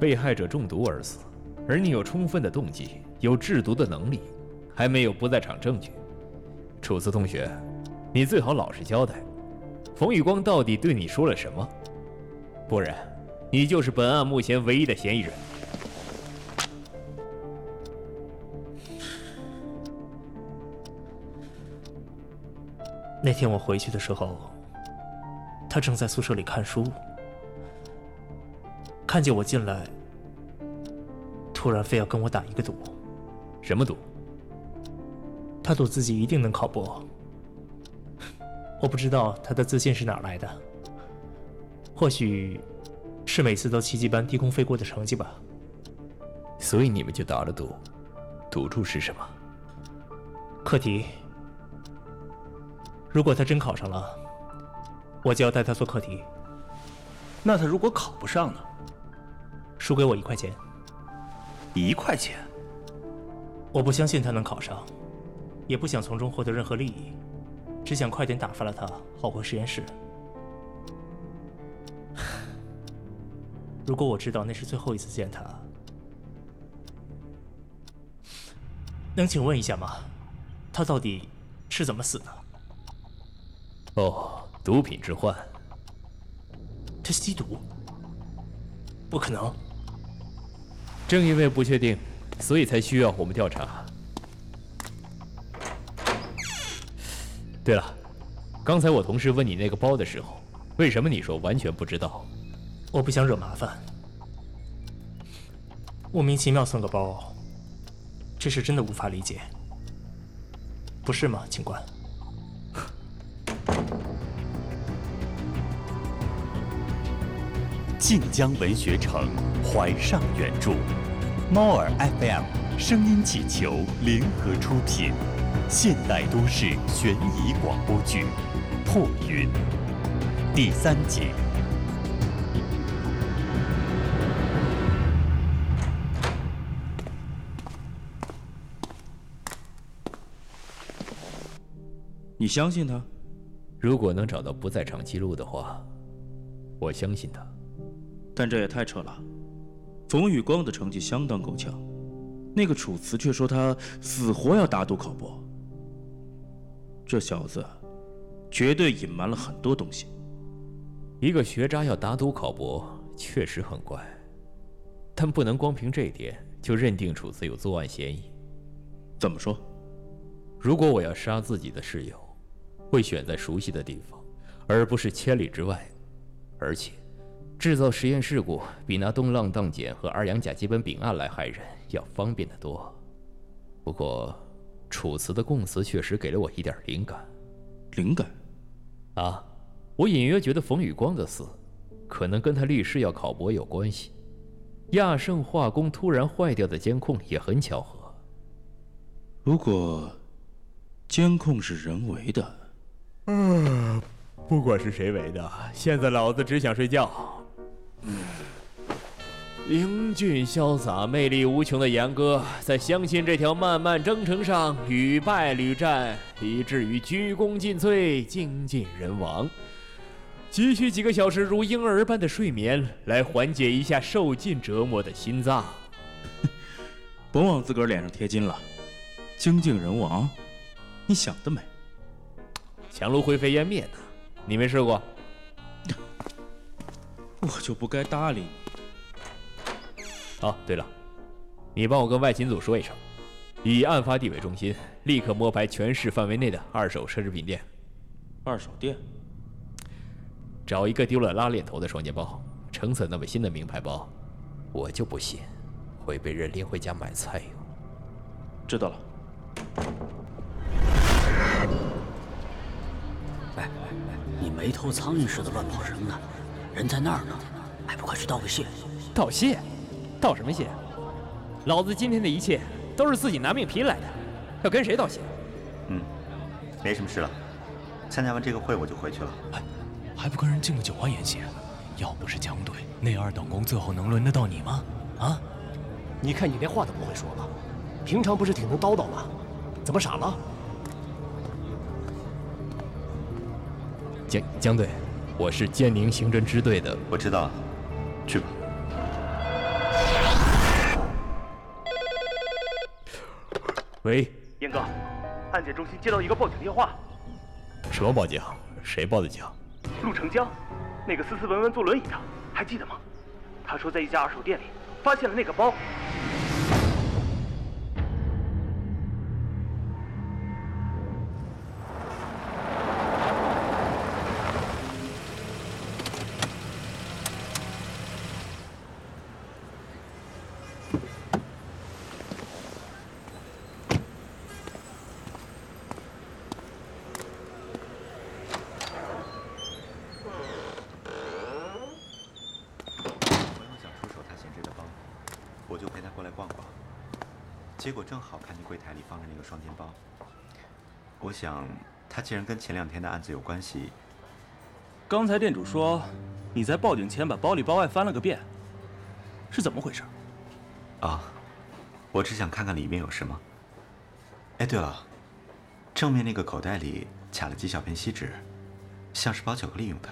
被害者中毒而死，而你有充分的动机，有制毒的能力，还没有不在场证据。楚辞同学，你最好老实交代，冯宇光到底对你说了什么？不然，你就是本案目前唯一的嫌疑人。那天我回去的时候，他正在宿舍里看书，看见我进来，突然非要跟我打一个赌。什么赌？他赌自己一定能考博。我不知道他的自信是哪来的，或许是每次都奇迹般低空飞过的成绩吧。所以你们就打了赌，赌注是什么？课题。如果他真考上了，我就要带他做课题。那他如果考不上呢？输给我一块钱。一块钱？我不相信他能考上，也不想从中获得任何利益，只想快点打发了他，好回实验室。如果我知道那是最后一次见他，能请问一下吗？他到底是怎么死的？哦，毒品之患。他吸毒？不可能。正因为不确定，所以才需要我们调查。对了，刚才我同事问你那个包的时候，为什么你说完全不知道？我不想惹麻烦。莫名其妙送个包，这事真的无法理解，不是吗，警官？晋江文学城怀上原著，猫耳 FM 声音气球联合出品，现代都市悬疑广播剧《破云》第三集。你相信他？如果能找到不在场记录的话，我相信他。但这也太扯了，冯宇光的成绩相当够呛，那个楚辞却说他死活要打赌考博。这小子绝对隐瞒了很多东西。一个学渣要打赌考博，确实很怪，但不能光凭这点就认定楚辞有作案嫌疑。怎么说？如果我要杀自己的室友，会选在熟悉的地方，而不是千里之外，而且。制造实验事故比拿东浪荡碱和二氧甲基苯丙胺来害人要方便得多。不过，楚辞的供词确实给了我一点灵感。灵感？啊，我隐约觉得冯宇光的死，可能跟他立誓要考博有关系。亚盛化工突然坏掉的监控也很巧合。如果监控是人为的，嗯，不管是谁为的，现在老子只想睡觉。英俊潇洒、魅力无穷的杨哥，在相亲这条漫漫征程上屡败屡战，以至于鞠躬尽瘁、精尽人亡。急需几个小时如婴儿般的睡眠，来缓解一下受尽折磨的心脏。甭往自个儿脸上贴金了，精尽人亡，你想得美！强炉灰飞烟灭呢，你没试过？我就不该搭理你。哦，对了，你帮我跟外勤组说一声，以案发地为中心，立刻摸排全市范围内的二手奢侈品店。二手店？找一个丢了拉链头的双肩包，成色那么新的名牌包，我就不信会被人拎回家买菜用。知道了。哎哎，你没头苍蝇似的乱跑什么呢？人在那儿呢，还不快去道个谢？道谢？道什么谢？老子今天的一切都是自己拿命拼来的，要跟谁道谢？嗯，没什么事了，参加完这个会我就回去了。哎，还不跟人敬个酒欢言谢？要不是江队那二等功，最后能轮得到你吗？啊？你看你连话都不会说了，平常不是挺能叨叨吗？怎么傻了？江江队。我是建宁刑侦支队的我知道去吧。喂严哥案件中心接到一个报警电话。什么报警？谁报的警？陆成江那个斯斯文文坐轮椅的还记得吗？他说在一家二手店里发现了那个包。果正好看见柜台里放着那个双肩包。我想，他既然跟前两天的案子有关系，刚才店主说你在报警前把包里包外翻了个遍，是怎么回事？啊，我只想看看里面有什么。哎，对了，正面那个口袋里卡了几小片锡纸，像是包巧克力用的。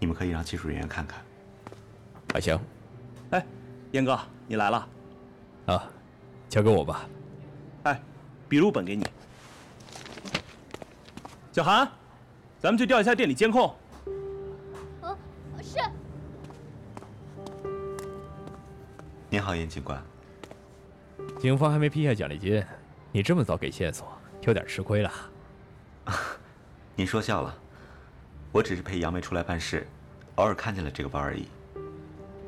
你们可以让技术人员看看。还行，哎，燕哥，你来了。啊，交给我吧。哎，笔录本给你。小韩，咱们去调一下店里监控。嗯，是。您好，严警官。警方还没批下奖励金，你这么早给线索，有点吃亏了。您说笑了，我只是陪杨梅出来办事，偶尔看见了这个包而已。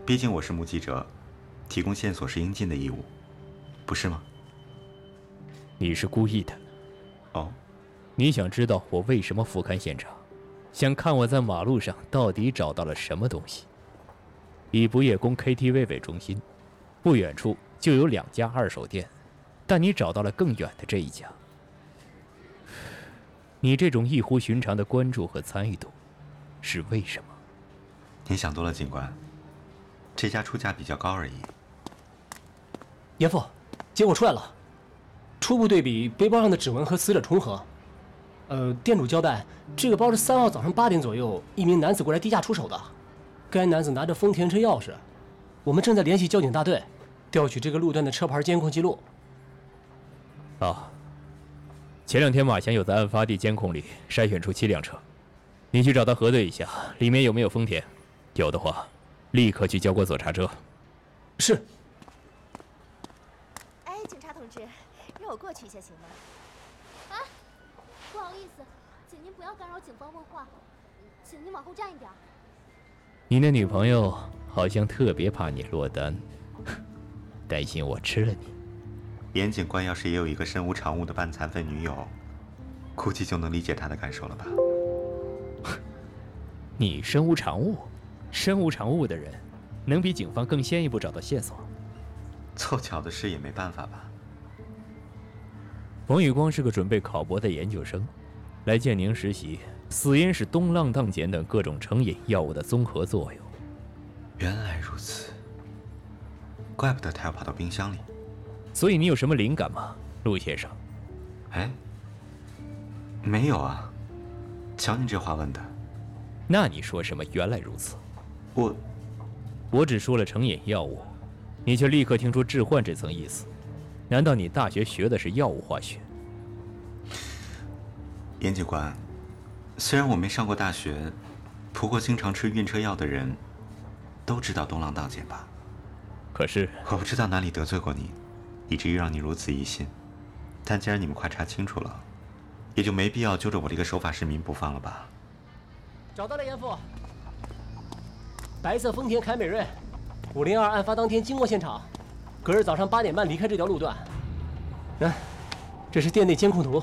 毕竟我是目击者，提供线索是应尽的义务，不是吗？你是故意的。哦。你想知道我为什么俯瞰现场，想看我在马路上到底找到了什么东西？以不夜宫 KTV 为中心，不远处就有两家二手店，但你找到了更远的这一家。你这种异乎寻常的关注和参与度，是为什么？你想多了，警官。这家出价比较高而已。严父，结果出来了，初步对比背包上的指纹和死者重合。呃，店主交代，这个包是三号早上八点左右一名男子过来低价出手的。该男子拿着丰田车钥匙，我们正在联系交警大队，调取这个路段的车牌监控记录。啊，前两天马翔有在案发地监控里筛选出七辆车，你去找他核对一下，里面有没有丰田，有的话，立刻去交管所查车。是。哎，警察同志，让我过去一下行吗？啊，不好意思，请您不要干扰警方问话，请您往后站一点。你的女朋友好像特别怕你落单，担心我吃了你。严警官要是也有一个身无长物的半残废女友，估计就能理解他的感受了吧？你身无长物，身无长物的人，能比警方更先一步找到线索？凑巧的事也没办法吧？冯宇光是个准备考博的研究生，来建宁实习。死因是东浪荡碱等各种成瘾药物的综合作用。原来如此，怪不得他要跑到冰箱里。所以你有什么灵感吗，陆先生？哎，没有啊。瞧你这话问的。那你说什么？原来如此。我，我只说了成瘾药物，你却立刻听出致幻这层意思。难道你大学学的是药物化学？严警官。虽然我没上过大学，不过经常吃晕车药的人，都知道东浪荡减吧？可是我不知道哪里得罪过你，以至于让你如此疑心。但既然你们快查清楚了，也就没必要揪着我这个守法市民不放了吧？找到了，严父。白色丰田凯美瑞，五零二案发当天经过现场，隔日早上八点半离开这条路段。嗯，这是店内监控图。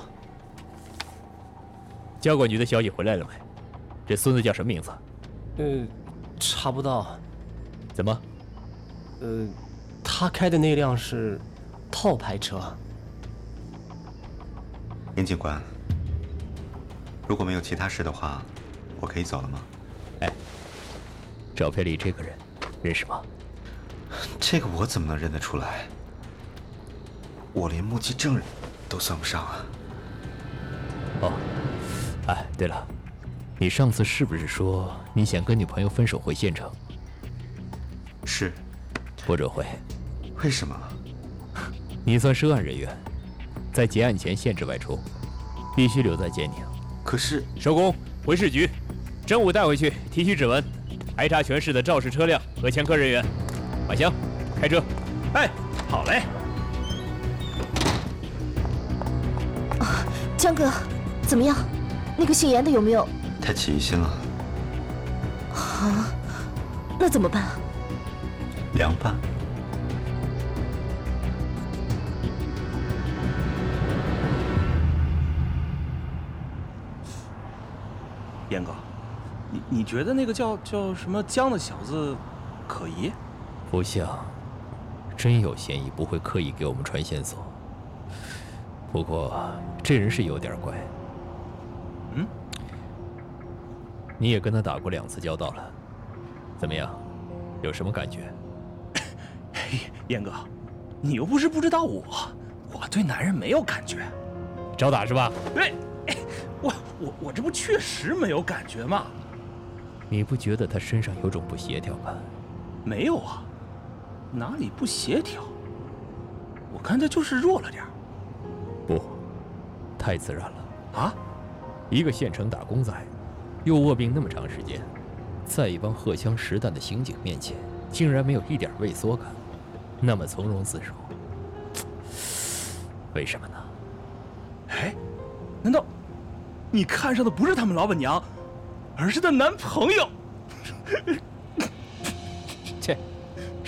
交管局的消息回来了没？这孙子叫什么名字？呃，查不到。怎么？呃，他开的那辆是套牌车。严警官，如果没有其他事的话，我可以走了吗？哎，照片里这个人认识吗？这个我怎么能认得出来？我连目击证人都算不上啊！哦。哎，对了，你上次是不是说你想跟女朋友分手回县城？是，不准回。为什么？你算涉案人员，在结案前限制外出，必须留在建宁。可是收工，回市局，正午带回去提取指纹，排查全市的肇事车辆和前科人员。马湘，开车。哎，好嘞。啊，江哥，怎么样？那个姓严的有没有？太起疑心了。啊，那怎么办？凉拌。严哥，你你觉得那个叫叫什么江的小子可疑？不像，真有嫌疑，不会刻意给我们传线索。不过这人是有点怪。嗯？你也跟他打过两次交道了，怎么样？有什么感觉？严哥，你又不是不知道我，我对男人没有感觉。找打是吧？哎，我我我这不确实没有感觉吗？你不觉得他身上有种不协调吗？没有啊，哪里不协调？我看他就是弱了点不，太自然了。啊？一个县城打工仔，又卧病那么长时间，在一帮荷枪实弹的刑警面前，竟然没有一点畏缩感，那么从容自如。为什么呢？哎，难道你看上的不是他们老板娘，而是她男朋友？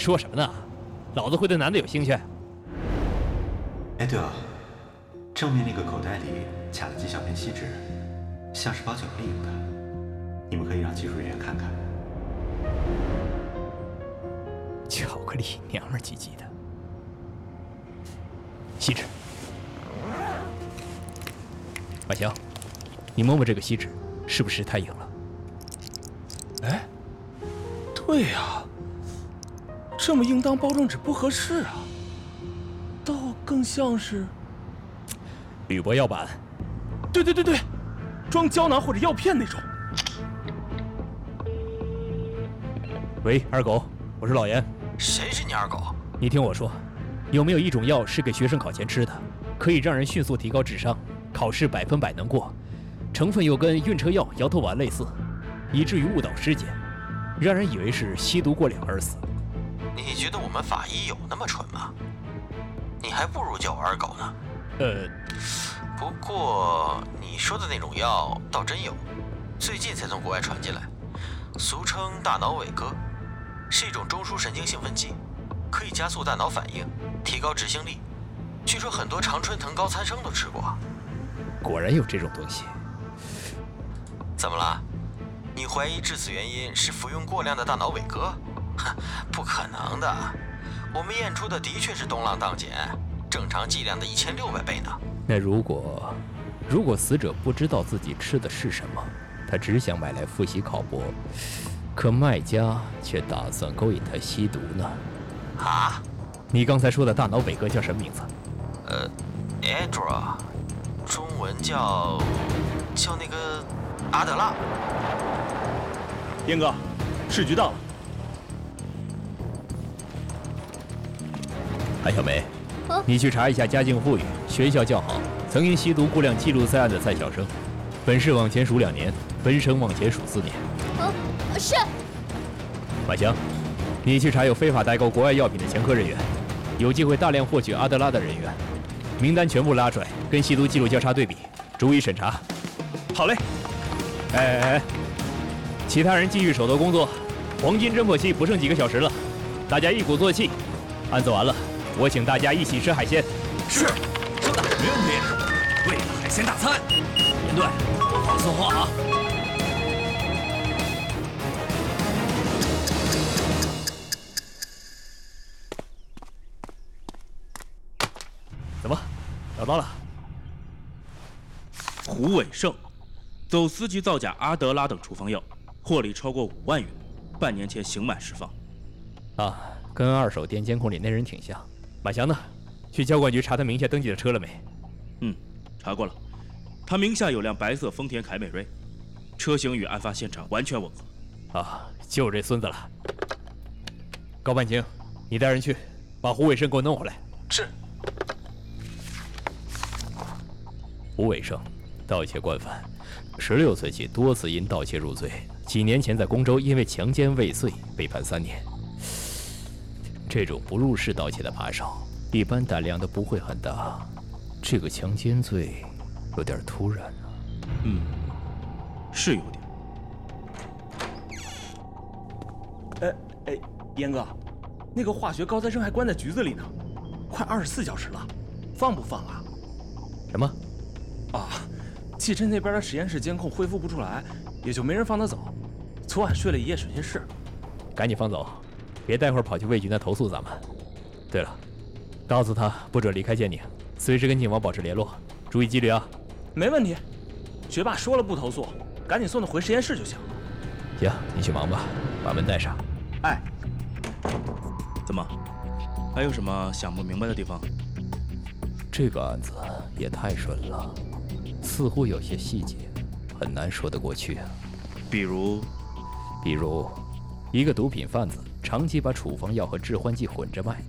切，说什么呢？老子会对男的有兴趣？哎，对了，正面那个口袋里卡了几小片锡纸，像是包巧克力用的，你们可以让技术人员看看。巧克力娘们唧唧的，锡纸。马强，你摸摸这个锡纸，是不是太硬了？哎，对呀，这么硬当包装纸不合适啊，倒更像是铝箔药板。对对对对，装胶囊或者药片那种。喂，二狗，我是老严。谁是你二狗？你听我说，有没有一种药是给学生考前吃的，可以让人迅速提高智商？考试百分百能过，成分又跟晕车药、摇头丸类似，以至于误导尸检，让人以为是吸毒过量而死。你觉得我们法医有那么蠢吗？你还不如叫我二狗呢。呃，不过你说的那种药倒真有，最近才从国外传进来，俗称大脑伟哥，是一种中枢神经兴奋剂，可以加速大脑反应，提高执行力。据说很多常春藤高参生都吃过。果然有这种东西。怎么了？你怀疑致死原因是服用过量的大脑伟哥？哼，不可能的。我们验出的的确是东浪荡碱，正常剂量的一千六百倍呢。那如果，如果死者不知道自己吃的是什么，他只想买来复习考博，可卖家却打算勾引他吸毒呢？啊？你刚才说的大脑伟哥叫什么名字？呃，Edra。中文叫叫那个阿德拉。燕哥，市局到了。韩小梅，你去查一下家境富裕、学校较好、曾因吸毒过量记录在案的蔡小生，本市往前数两年，本省往前数四年。啊，是。马香，你去查有非法代购国外药品的前科人员，有机会大量获取阿德拉的人员。名单全部拉出来，跟吸毒记录交叉对比，逐一审查。好嘞。哎哎哎，其他人继续手头工作，黄金侦破期不剩几个小时了，大家一鼓作气。案子完了，我请大家一起吃海鲜。是，收的，没问题。为了海鲜大餐，严队，说话算话啊。找到了，胡伟胜，走私及造假阿德拉等处方药，获利超过五万元，半年前刑满释放。啊，跟二手店监控里那人挺像。马翔呢？去交管局查他名下登记的车了没？嗯，查过了，他名下有辆白色丰田凯美瑞，车型与案发现场完全吻合。啊，就这孙子了。高半清，你带人去，把胡伟生给我弄回来。是。胡伟生，盗窃惯犯，十六岁起多次因盗窃入罪，几年前在公州因为强奸未遂被判三年。这种不入室盗窃的扒手，一般胆量都不会很大。这个强奸罪有点突然啊。嗯，是有点。哎哎，严哥，那个化学高材生还关在局子里呢，快二十四小时了，放不放啊？什么？啊，季琛那边的实验室监控恢复不出来，也就没人放他走。昨晚睡了一夜水心室，赶紧放走。别待会儿跑去卫局那投诉咱们。对了，告诉他不准离开建宁，随时跟警方保持联络，注意纪律啊。没问题。学霸说了不投诉，赶紧送他回实验室就行。行，你去忙吧，把门带上。哎，怎么？还有什么想不明白的地方？这个案子也太顺了，似乎有些细节很难说得过去啊。比如，比如，一个毒品贩子。长期把处方药和致幻剂混着卖，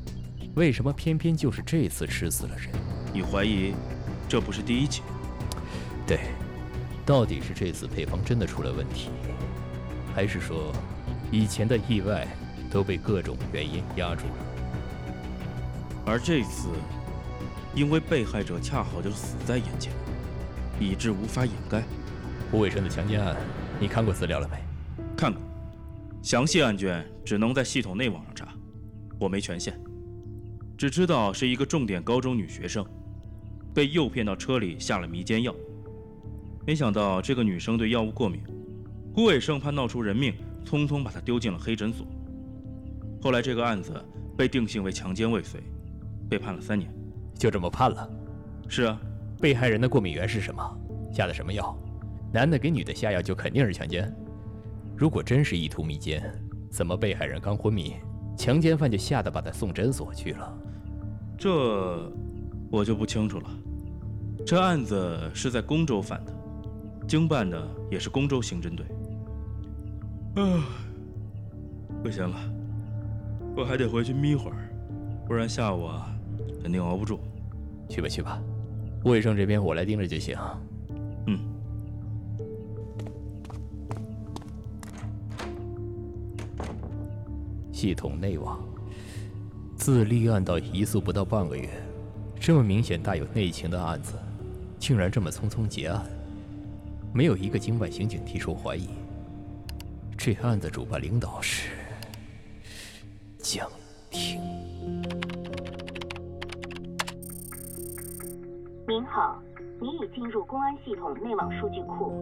为什么偏偏就是这次吃死了人？你怀疑这不是第一起？对，到底是这次配方真的出了问题，还是说以前的意外都被各种原因压住了？而这次，因为被害者恰好就死在眼前，以致无法掩盖。胡伟生的强奸案，你看过资料了没？看过。详细案卷只能在系统内网上查，我没权限，只知道是一个重点高中女学生，被诱骗到车里下了迷奸药。没想到这个女生对药物过敏，胡伟胜怕闹出人命，匆匆把她丢进了黑诊所。后来这个案子被定性为强奸未遂，被判了三年。就这么判了？是啊。被害人的过敏源是什么？下的什么药？男的给女的下药就肯定是强奸。如果真是意图迷奸，怎么被害人刚昏迷，强奸犯就吓得把他送诊所去了？这我就不清楚了。这案子是在公州犯的，经办的也是公州刑侦队。啊，不行了，我还得回去眯会儿，不然下午啊肯定熬不住。去吧去吧，卫生这边我来盯着就行。嗯。系统内网，自立案到移诉不到半个月，这么明显大有内情的案子，竟然这么匆匆结案，没有一个经办刑警提出怀疑。这案子主办领导是江婷。您好，您已进入公安系统内网数据库，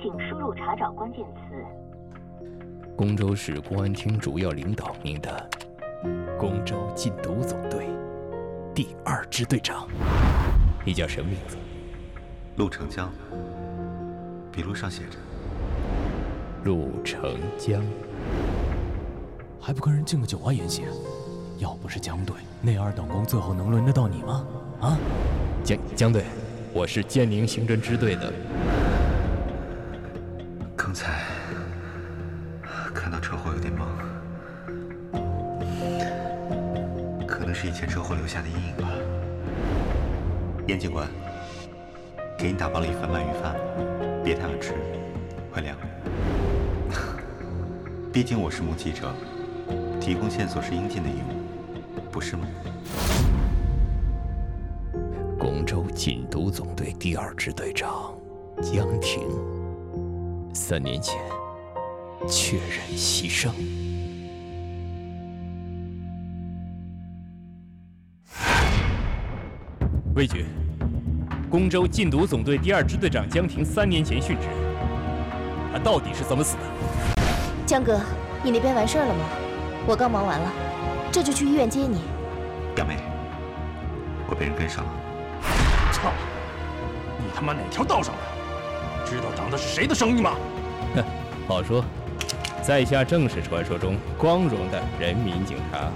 请输入查找关键词。公州市公安厅主要领导名单：公州禁毒总队第二支队长。你叫什么名字？陆成江。笔录上写着。陆成江，还不跟人敬个酒啊？严喜，要不是江队那二等功，最后能轮得到你吗？啊？江江队，我是建宁刑侦支队的。下的阴影吧。严警官，给你打包了一份鳗鱼饭，别太晚吃，快凉。毕竟我是目击者，提供线索是应尽的义务，不是吗？广州禁毒总队第二支队长江婷，三年前。确认牺牲。魏局，公州禁毒总队第二支队长江婷三年前殉职，他到底是怎么死的？江哥，你那边完事儿了吗？我刚忙完了，这就去医院接你。杨梅，我被人跟上了。操！你他妈哪条道上的？知道挡的是谁的生意吗？哼，好说。在下正是传说中光荣的人民警察。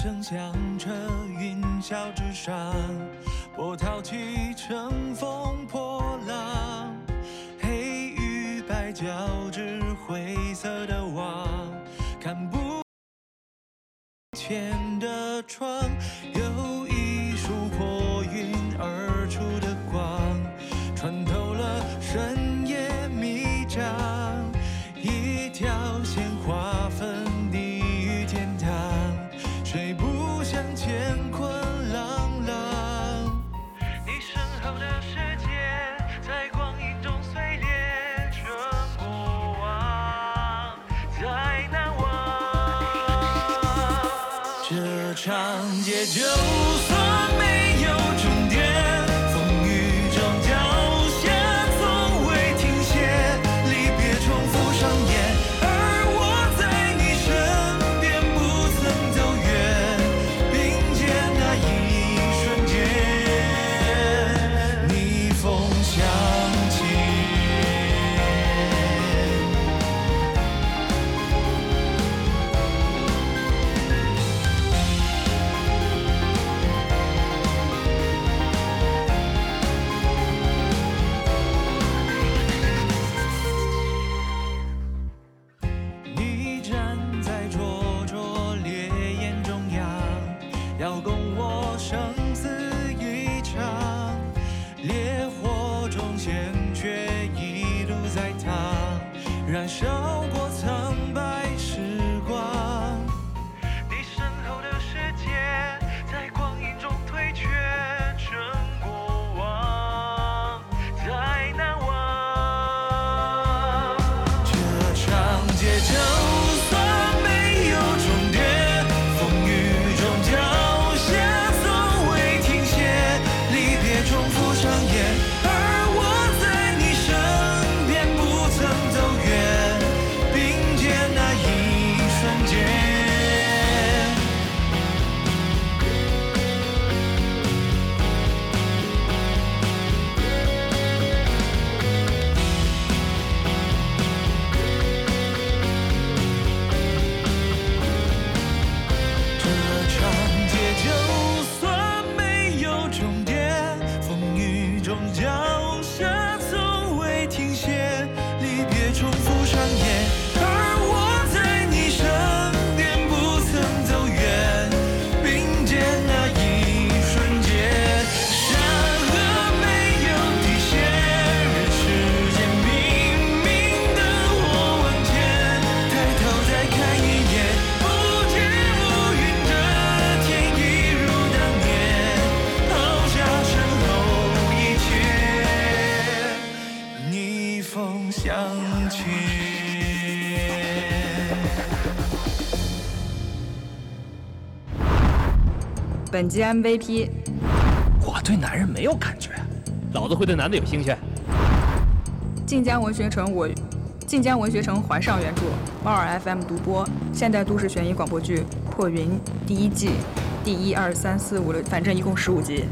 声响彻云霄之上波涛起乘风破浪黑与白交织灰色的网看不见的窗长街就算本集 MVP。我对男人没有感觉，老子会对男的有兴趣。晋江文学城我，晋江文学城怀上原著，猫耳 FM 独播，现代都市悬疑广播剧《破云》第一季，第一二三四五六，反正一共十五集。